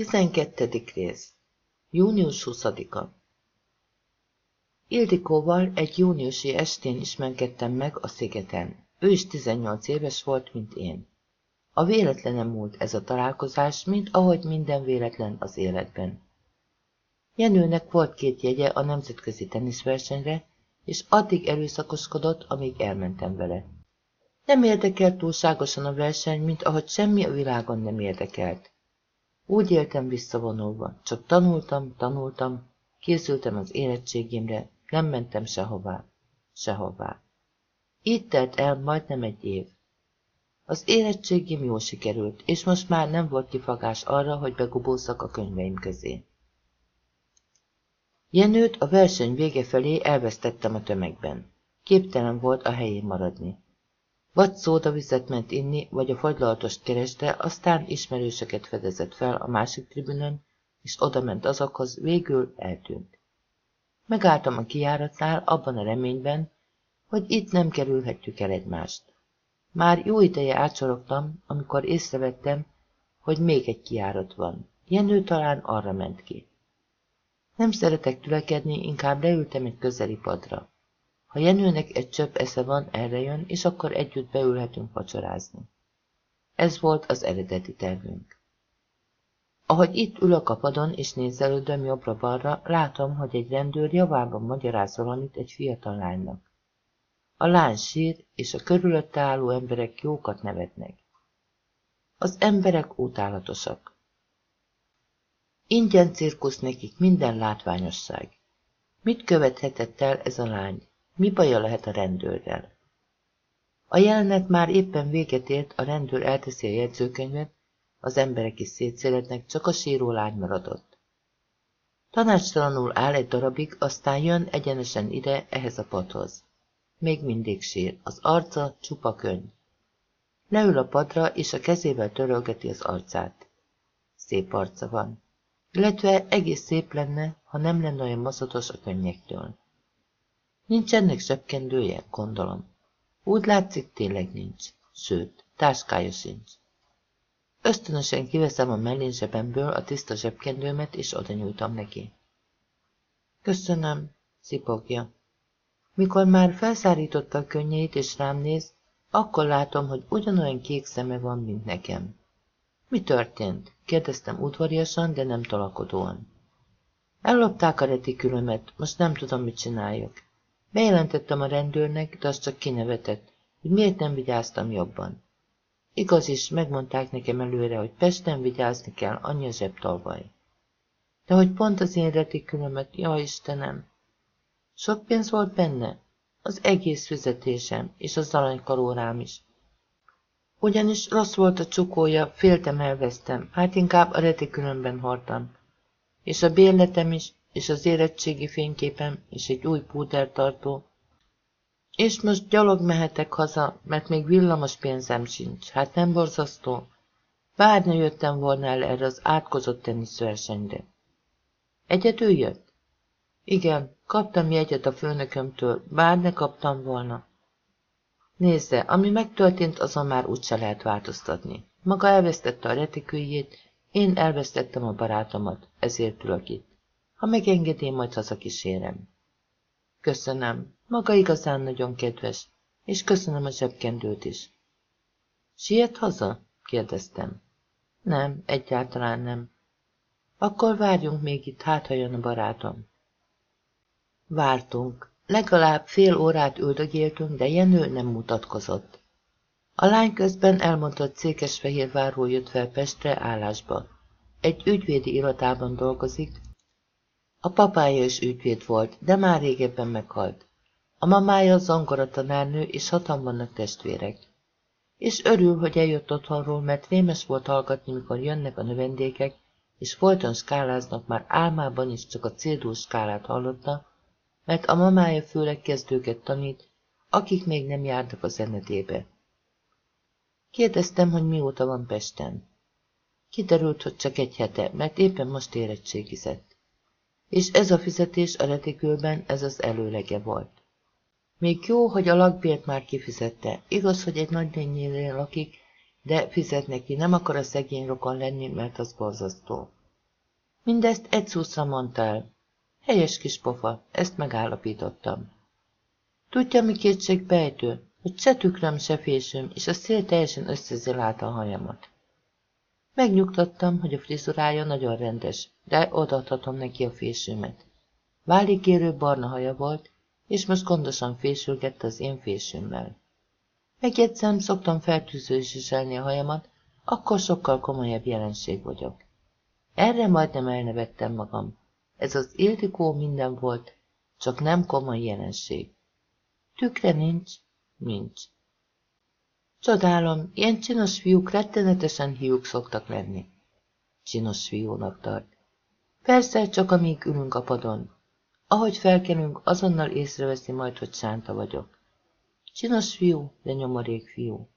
12. rész Június 20-a Ildikóval egy júniusi estén ismerkedtem meg a szigeten. Ő is 18 éves volt, mint én. A véletlenem múlt ez a találkozás, mint ahogy minden véletlen az életben. Jenőnek volt két jegye a nemzetközi teniszversenyre, és addig erőszakoskodott, amíg elmentem vele. Nem érdekelt túlságosan a verseny, mint ahogy semmi a világon nem érdekelt. Úgy éltem visszavonulva, csak tanultam, tanultam, készültem az érettségimre, nem mentem sehová, sehová. Így telt el majdnem egy év. Az érettségim jól sikerült, és most már nem volt kifagás arra, hogy begubózzak a könyveim közé. Jenőt a verseny vége felé elvesztettem a tömegben. Képtelen volt a helyén maradni. Vagy szódavizet ment inni, vagy a fagylaltost kereste, aztán ismerőseket fedezett fel a másik tribünön, és odament azokhoz, végül eltűnt. Megálltam a kijáratnál abban a reményben, hogy itt nem kerülhetjük el egymást. Már jó ideje átsorogtam, amikor észrevettem, hogy még egy kiárat van. Jenő talán arra ment ki. Nem szeretek tülekedni, inkább leültem egy közeli padra. Ha Jenőnek egy csöpp esze van, erre jön, és akkor együtt beülhetünk vacsorázni. Ez volt az eredeti tervünk. Ahogy itt ülök a padon és nézelődöm jobbra-balra, látom, hogy egy rendőr javában magyaráz valamit egy fiatal lánynak. A lány sír, és a körülötte álló emberek jókat nevetnek. Az emberek utálatosak. Ingyen cirkusz nekik minden látványosság. Mit követhetett el ez a lány? Mi baja lehet a rendőrrel? A jelenet már éppen véget ért, a rendőr elteszi a jegyzőkönyvet, az emberek is szétszélednek, csak a síró lány maradott. Tanácstalanul áll egy darabig, aztán jön egyenesen ide, ehhez a padhoz. Még mindig sír, az arca csupa könyv. Leül a padra, és a kezével törölgeti az arcát. Szép arca van. Illetve egész szép lenne, ha nem lenne olyan maszatos a könnyektől. Nincs ennek zsebkendője, gondolom. Úgy látszik, tényleg nincs. Sőt, táskája sincs. Ösztönösen kiveszem a mellén zsebemből a tiszta zsebkendőmet, és oda nyújtam neki. Köszönöm, szipogja. Mikor már felszárította a könnyeit és rám néz, akkor látom, hogy ugyanolyan kék szeme van, mint nekem. Mi történt? kérdeztem udvariasan, de nem talakodóan. Ellopták a retikülömet, most nem tudom, mit csináljak. Bejelentettem a rendőrnek, de az csak kinevetett, hogy miért nem vigyáztam jobban. Igaz is, megmondták nekem előre, hogy Pesten vigyázni kell, annyi a zsebtolvaj. De hogy pont az én retikülömet, ja Istenem! Sok pénz volt benne? Az egész fizetésem, és az aranykarórám is. Ugyanis rossz volt a csukója, féltem elvesztem, hát inkább a retikülömben hordtam. És a bérletem is, és az érettségi fényképem, és egy új púdertartó. És most gyalog mehetek haza, mert még villamos pénzem sincs, hát nem borzasztó? Bár jöttem volna el erre az átkozott teniszversenyre. Egyedül jött? Igen, kaptam jegyet a főnökömtől, bár ne kaptam volna. Nézze, ami megtörtént, azon már úgyse lehet változtatni. Maga elvesztette a retiküljét, én elvesztettem a barátomat, ezért ülök itt. Ha megengedi, majd hazakísérem. Köszönöm, maga igazán nagyon kedves, és köszönöm a zsebkendőt is. Siet haza? kérdeztem. Nem, egyáltalán nem. Akkor várjunk még itt, hát ha jön a barátom. Vártunk. Legalább fél órát üldögéltünk, de Jenő nem mutatkozott. A lány közben elmondta, hogy Székesfehérvárról jött fel Pestre állásba. Egy ügyvédi irodában dolgozik, a papája is ügyvéd volt, de már régebben meghalt. A mamája zongora tanárnő, és hatan vannak testvérek. És örül, hogy eljött otthonról, mert rémes volt hallgatni, mikor jönnek a növendékek, és folyton skáláznak, már álmában is csak a cédul skálát hallotta, mert a mamája főleg kezdőket tanít, akik még nem jártak a zenedébe. Kérdeztem, hogy mióta van Pesten. Kiderült, hogy csak egy hete, mert éppen most érettségizett és ez a fizetés a retikülben ez az előlege volt. Még jó, hogy a lakbért már kifizette. Igaz, hogy egy nagy lényénél lakik, de fizet neki, nem akar a szegény rokon lenni, mert az borzasztó. Mindezt egy szúszra mondta el. Helyes kis pofa, ezt megállapítottam. Tudja, mi kétség bejtő, hogy se tükröm, se fésőm, és a szél teljesen összezilálta a hajamat. Megnyugtattam, hogy a frizurája nagyon rendes, de odaadhatom neki a fésőmet. Váligérő barna haja volt, és most gondosan fésülgette az én fésőmmel. Megjegyzem, szoktam feltűzősíselni a hajamat, akkor sokkal komolyabb jelenség vagyok. Erre majdnem elnevettem magam. Ez az Ildikó minden volt, csak nem komoly jelenség. Tükre nincs, nincs. Csodálom, ilyen csinos fiúk rettenetesen hiúk szoktak lenni. Csinos fiúnak tart. Persze, csak amíg ülünk a padon. Ahogy felkelünk, azonnal észreveszi majd, hogy sánta vagyok. Csinos fiú, de nyomorék fiú.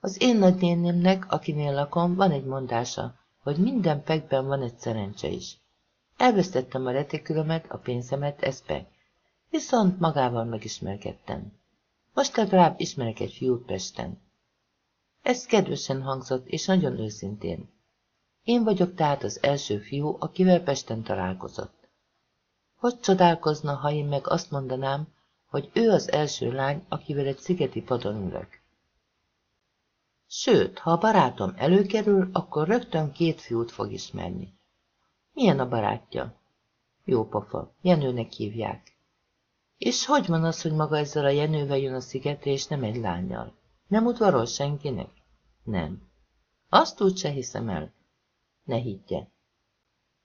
Az én nagynénémnek, akinél lakom, van egy mondása, hogy minden pekben van egy szerencse is. Elvesztettem a retikülömet, a pénzemet, ez pek. Viszont magával megismerkedtem. Most legalább ismerek egy fiút Pesten. Ez kedvesen hangzott, és nagyon őszintén. Én vagyok tehát az első fiú, akivel Pesten találkozott. Hogy csodálkozna, ha én meg azt mondanám, hogy ő az első lány, akivel egy szigeti padon ülök. Sőt, ha a barátom előkerül, akkor rögtön két fiút fog ismerni. Milyen a barátja? Jó pofa, Jenőnek hívják. És hogy van az, hogy maga ezzel a Jenővel jön a szigetre, és nem egy lányjal? Nem udvarol senkinek? Nem. Azt úgy se hiszem el. Ne higgye.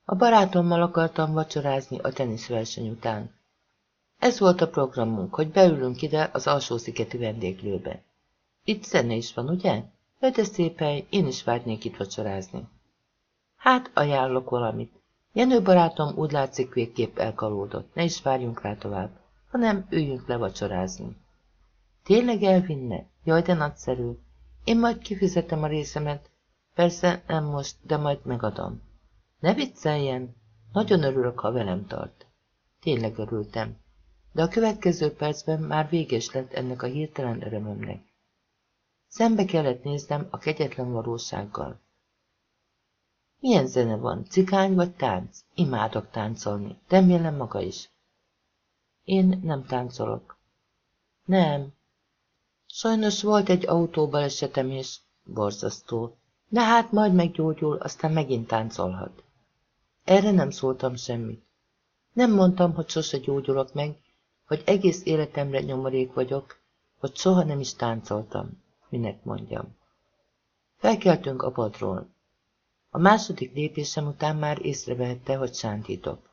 A barátommal akartam vacsorázni a teniszverseny után. Ez volt a programunk, hogy beülünk ide az alsó-szigeti vendéglőbe. Itt zene is van, ugye? De szép hely, én is vágynék itt vacsorázni. Hát, ajánlok valamit. Jenő barátom úgy látszik végképp elkalódott, ne is várjunk rá tovább, hanem üljünk le vacsorázni. Tényleg elvinne? Jaj, de nagyszerű. Én majd kifizetem a részemet. Persze nem most, de majd megadom. Ne vicceljen! Nagyon örülök, ha velem tart. Tényleg örültem. De a következő percben már véges lett ennek a hirtelen örömömnek. Szembe kellett néznem a kegyetlen valósággal. Milyen zene van, cikány vagy tánc? Imádok táncolni, remélem maga is. Én nem táncolok. Nem. Sajnos volt egy autóbalesetem és borzasztó. De hát majd meggyógyul, aztán megint táncolhat. Erre nem szóltam semmit. Nem mondtam, hogy sose gyógyulok meg, hogy egész életemre nyomorék vagyok, hogy soha nem is táncoltam minek mondjam. Felkeltünk a padról. A második lépésem után már észrevehette, hogy sántítok.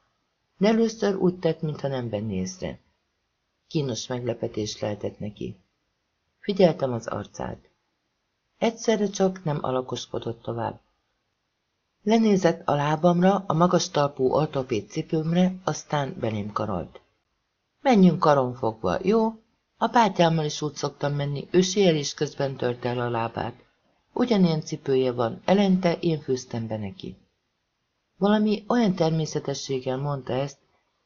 De először úgy tett, mintha nem venné észre. Kínos meglepetés lehetett neki. Figyeltem az arcát. Egyszerre csak nem alakoskodott tovább. Lenézett a lábamra, a magas talpú ortopéd cipőmre, aztán belém karolt. Menjünk karonfogva, jó? A bátyámmal is úgy szoktam menni, ő is közben tört el a lábát. Ugyanilyen cipője van, elente én főztem be neki. Valami olyan természetességgel mondta ezt,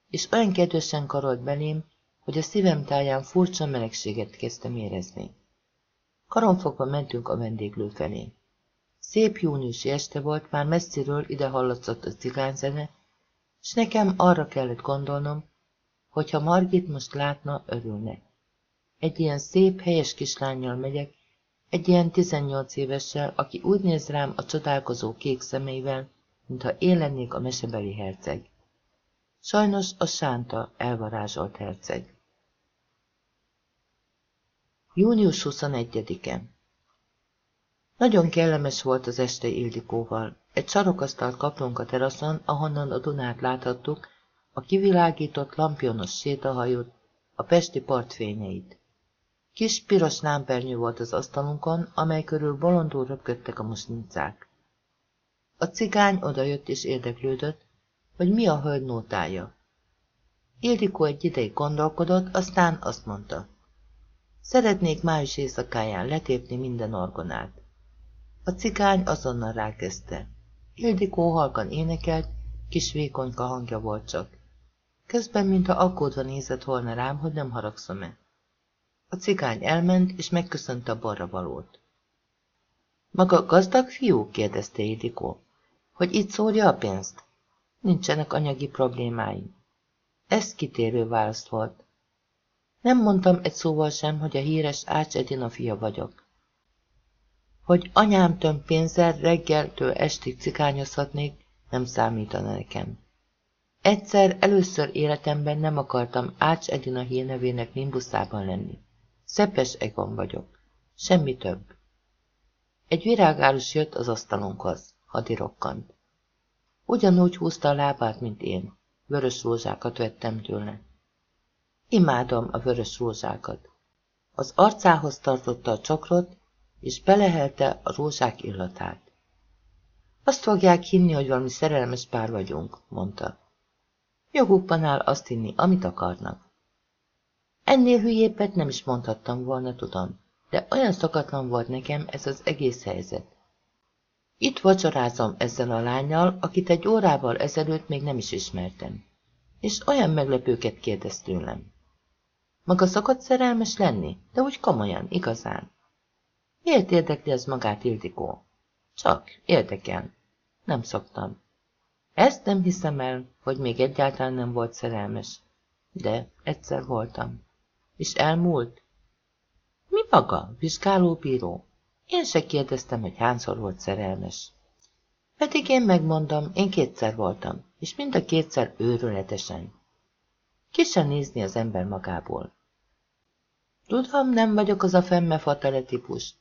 és olyan kedvesen karolt belém, hogy a szívem táján furcsa melegséget kezdtem érezni. Karonfogva mentünk a vendéglő felé. Szép júniusi este volt, már messziről ide hallatszott a cigányzene, és nekem arra kellett gondolnom, hogyha Margit most látna, örülne. Egy ilyen szép, helyes kislányjal megyek, egy ilyen tizennyolc évessel, aki úgy néz rám a csodálkozó kék szemeivel, mintha én lennék a mesebeli herceg. Sajnos a sánta elvarázsolt herceg. Június 21-e Nagyon kellemes volt az este Ildikóval. Egy sarokasztalt kaptunk a teraszon, ahonnan a Dunát láthattuk, a kivilágított lampionos sétahajót, a pesti partfényeit. Kis piros lámpernyő volt az asztalunkon, amely körül bolondul röpködtek a muslincák. A cigány odajött és érdeklődött, hogy mi a hölgy nótája. Ildikó egy ideig gondolkodott, aztán azt mondta. Szeretnék május éjszakáján letépni minden orgonát. A cigány azonnal rákezdte. Ildikó halkan énekelt, kis vékonyka hangja volt csak. Közben, mintha aggódva nézett volna rám, hogy nem haragszom-e. A cigány elment, és megköszönte a balra valót. Maga gazdag fiú? kérdezte Édikó. Hogy itt szórja a pénzt? Nincsenek anyagi problémáim. Ez kitérő választ volt. Nem mondtam egy szóval sem, hogy a híres Ács Edina fia vagyok. Hogy anyám több pénzzel reggeltől estig cikányozhatnék, nem számítana nekem. Egyszer először életemben nem akartam Ács Edina hírnevének nimbuszában lenni. Szepes Egon vagyok. Semmi több. Egy virágárus jött az asztalunkhoz, hadirokkant. Ugyanúgy húzta a lábát, mint én. Vörös rózsákat vettem tőle. Imádom a vörös rózsákat. Az arcához tartotta a csokrot, és belehelte a rózsák illatát. Azt fogják hinni, hogy valami szerelmes pár vagyunk, mondta. Jogukban áll azt hinni, amit akarnak. Ennél hülyébbet nem is mondhattam volna, tudom, de olyan szokatlan volt nekem ez az egész helyzet. Itt vacsorázom ezzel a lányjal, akit egy órával ezelőtt még nem is ismertem. És olyan meglepőket kérdez tőlem. Maga szokott szerelmes lenni, de úgy komolyan, igazán. Miért érdekli ez magát, Ildikó? Csak, érdekel. Nem szoktam. Ezt nem hiszem el, hogy még egyáltalán nem volt szerelmes. De egyszer voltam. És elmúlt? Mi maga, vizsgálóbíró? Én se kérdeztem, hogy hányszor volt szerelmes. Pedig én megmondom, én kétszer voltam, és mind a kétszer őrületesen. Ki sem nézni az ember magából. Tudom, nem vagyok az a femme fatale típus.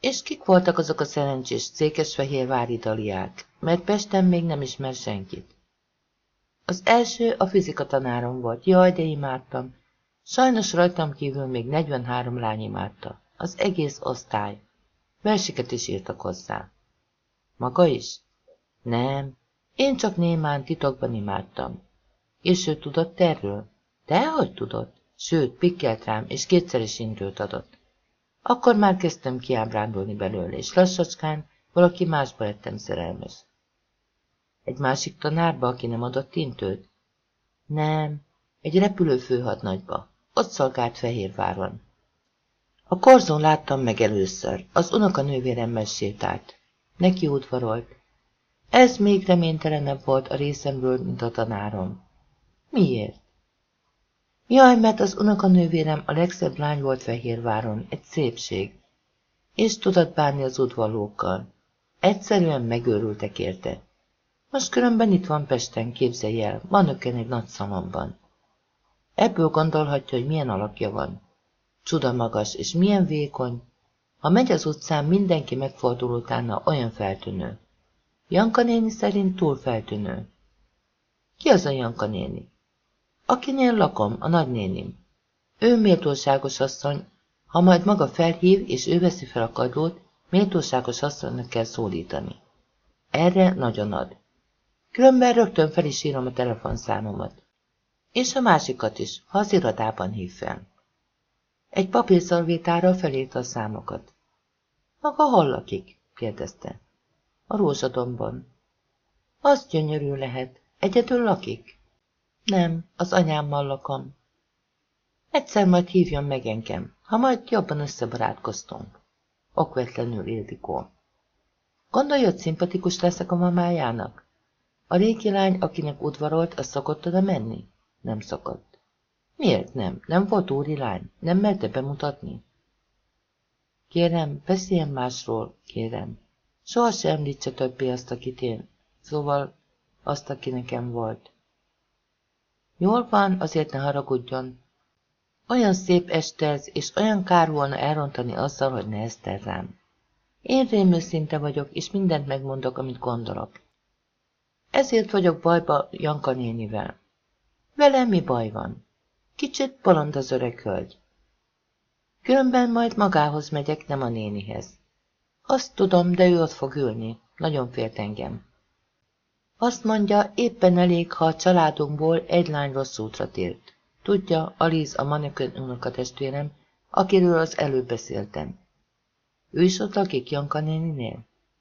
És kik voltak azok a szerencsés székesfehérvári daliák, mert Pesten még nem ismer senkit. Az első a fizika tanárom volt, jaj, de imádtam. Sajnos rajtam kívül még 43 lány imádta. Az egész osztály. Versiket is írtak hozzá. Maga is? Nem, én csak némán titokban imádtam. És ő tudott erről? Dehogy tudott, sőt, pikkelt rám, és kétszer is indult adott. Akkor már kezdtem kiábrándulni belőle, és lassacskán valaki másba lettem szerelmes. Egy másik tanárba, aki nem adott intőt? Nem, egy repülőfőhadnagyba. Ott szolgált Fehérváron. A korzon láttam meg először, az unokanővéremmel sétált. Neki udvarolt. Ez még reménytelenebb volt a részemről, mint a tanárom. Miért? Jaj, mert az unokanővérem a legszebb lány volt Fehérváron, egy szépség. És tudott bánni az udvalókkal. Egyszerűen megőrültek érte. Most különben itt van Pesten, képzelj el, van öken egy nagy szalomban. Ebből gondolhatja, hogy milyen alakja van. Csuda magas, és milyen vékony. Ha megy az utcán, mindenki megfordul utána, olyan feltűnő. Janka néni szerint túl feltűnő. Ki az a Janka néni? Akinél lakom, a nagynénim. Ő méltóságos asszony, ha majd maga felhív, és ő veszi fel a kadlót, méltóságos asszonynak kell szólítani. Erre nagyon ad. Különben rögtön fel is írom a telefonszámomat. És a másikat is, ha az irodában hív fel. Egy papírszalvétára felírta a számokat. Maga hol lakik? kérdezte. A rózsadomban. Az gyönyörű lehet. Egyedül lakik? Nem, az anyámmal lakom. Egyszer majd hívjon meg engem, ha majd jobban összebarátkoztunk. Okvetlenül Ildikó. Hogy szimpatikus leszek a mamájának? A régi lány, akinek udvarolt, az szokott oda menni? Nem szokott. Miért nem? Nem volt úri lány? Nem merte bemutatni? Kérem, beszéljen másról, kérem. Soha se említse többé azt, akit én. Szóval azt, aki nekem volt. Jól van, azért ne haragudjon. Olyan szép este ez, és olyan kár volna elrontani azzal, hogy ne eszter rám. Én rémő szinte vagyok, és mindent megmondok, amit gondolok. Ezért vagyok bajba Janka nénivel. Vele mi baj van? Kicsit bolond az öreg hölgy. Különben majd magához megyek, nem a nénihez. Azt tudom, de ő ott fog ülni. Nagyon félt engem. Azt mondja, éppen elég, ha a családunkból egy lány rossz útra tért. Tudja, Aliz a manekön unokatestvérem, akiről az előbb beszéltem. Ő is ott lakik Janka néninél?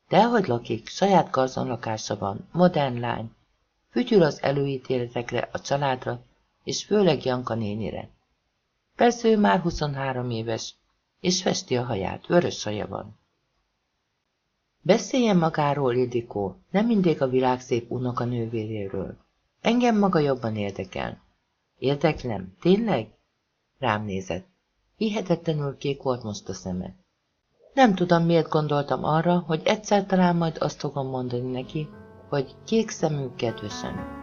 Dehogy lakik, saját karzon lakása van, modern lány. Fütyül az előítéletekre, a családra, és főleg Janka nénire. Persze ő már 23 éves, és festi a haját, vörös haja van. Beszéljen magáról, Ildikó, nem mindig a világ szép unokanővéréről. Engem maga jobban érdekel. Érdeklem, tényleg? Rám nézett. Hihetetlenül kék volt most a szeme. Nem tudom, miért gondoltam arra, hogy egyszer talán majd azt fogom mondani neki, hogy kék szemű kedvesen.